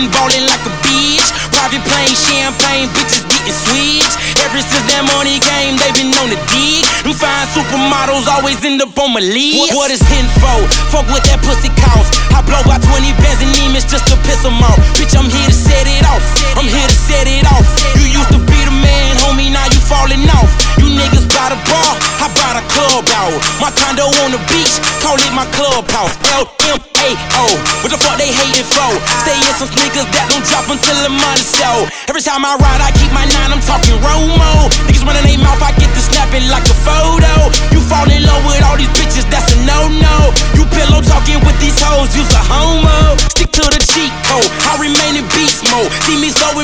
been ballin' like a bitch. Private plane, champagne, bitches getting switched. Ever since that money came, they been on the dig. Them fine supermodels always end up on my list. What is info? Fuck what that pussy cost. Club out. My condo on the beach, call it my clubhouse. L-M-A-O. What the fuck they hating for? Stay in some sneakers that don't drop until the money so. Every time I ride, I keep my nine, I'm talking Romo.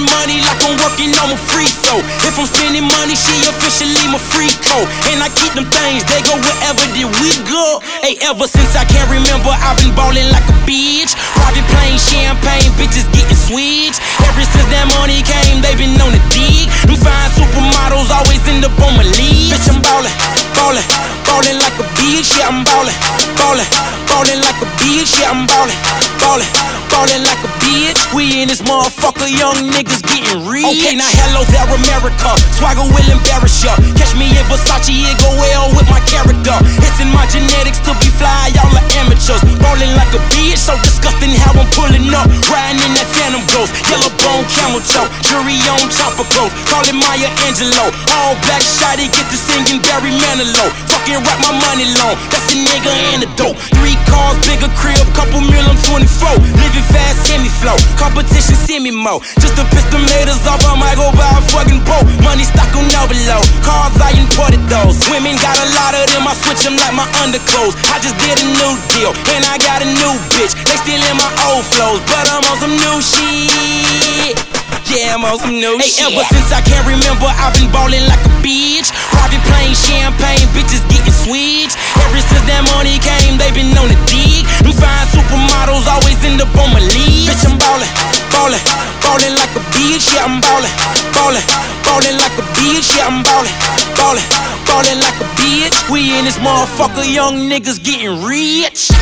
Money like I'm working on my free throw. If I'm spending money, she officially my free code. And I keep them things, they go wherever did we go. Hey, ever since I can't remember, I've been ballin' like a bitch. Private plane, champagne, bitches getting switched. Ever since that money came, they been on the dig. Them fine supermodels always end up on my league. Bitch, I'm ballin', ballin', ballin' like a bitch. Yeah, I'm ballin', ballin', ballin' like a bitch. Yeah, I'm ballin', ballin', ballin' like a bitch. We in this motherfucker, young niggas getting rich. Okay, now hello there, America. Swagger will embarrass ya. Catch me in Versace, it go well with my character. It's in my genetics to be fly, y'all are amateurs. Ballin' like a bitch, so disgusting how I'm pulling up. Riding in that Phantom Ghost, yellow bone camel toe, jury on chopper coat. Call it Maya Angelou. All black shotty, get to singing Barry Manilow. Fucking rap my money loan, that's a nigga antidote. Three cars, bigger crib, couple mil, I'm 24. Living fast, semi flow. Competition, semi mo. Just to piss them haters off, I might go buy a fucking boat. Money stock on overload. Cars, I imported those. Women got a lot of them, I switch them like my underclothes. I just did a new deal, and I got a new bitch. They still in my old flows, but I'm on some new shit. Yeah, I'm on some new hey, shit. Ever since I can't remember, I've been ballin' like a bitch. Private plane, champagne, bitches getting switched. Ever since that money came, been on the dig. Them fine supermodels always end up on my league. Bitch, I'm ballin', ballin', ballin' like a bitch. Yeah, I'm ballin', ballin', ballin' like a bitch. Yeah, I'm ballin', ballin', ballin' like a bitch. We in this motherfucker, young niggas getting rich.